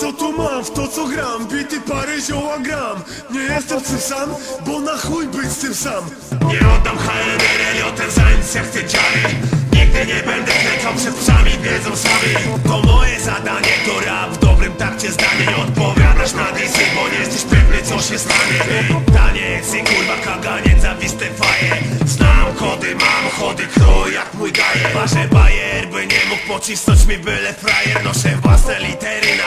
Co tu mam w to co gram? Bity parę zioła gram. Nie jestem tym sam, bo na chuj być z tym sam. Nie oddam HNR, o ten za nic ja chcę dziary. Nigdy nie będę klękał przed psami, wiedzą sami To moje zadanie, to rap w dobrym takcie zdanie. Nie odpowiadasz na disy, bo nie jesteś pewny co się stanie. Taniec i kurwa kaganiec, zawiste faje. Znam kody, mam chody, krój jak mój gajer Ważę bajer, by nie mógł pocisnąć mi byle frajer. Noszę własne litery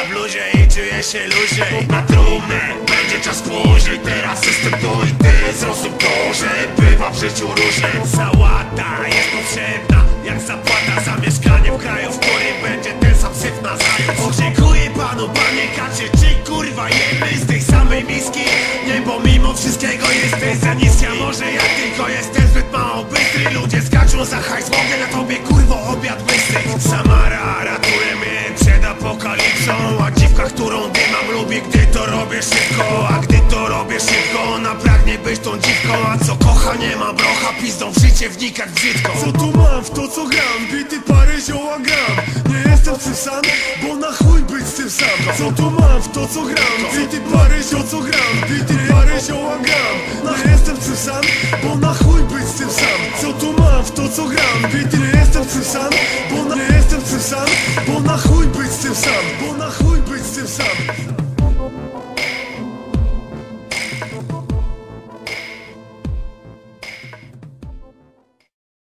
czuję się luźniej Na trumnę będzie czas później, teraz jestem tu i ty Zrozum to, że bywa w życiu różnie. Sałata jest potrzebna, jak zapłata za mieszkanie w kraju, w którym będzie ten sam syf na zając Podziękuję panu, panie kacie, czy kurwa jemy z tej samej miski? Nie, bo mimo wszystkiego jesteś za niski. Może ja tylko jestem zbyt mało bystry? Ludzie skaczą za hajs, mogę na tobie kurwo obiad lubi, gdy to robię szybko A gdy to robię szybko, ona pragnie być tą dziwką A co kocha, nie ma brocha, pizdą w życie wnikać brzydko. Co tu mam w to co gram? Bity parę zioła gram. Nie jestem tym sam, bo na chuj być z tym sam. Co tu mam w to co gram? Bity parę zioła co gram? Bity parę zioła gram. Nie jestem tym sam, bo na chuj być z tym sam. Co tu mam w to co gram? Bity nie jestem tym sam, bo na, nie jestem tym sam Bo na chuj być z tym sam. Bo na chuj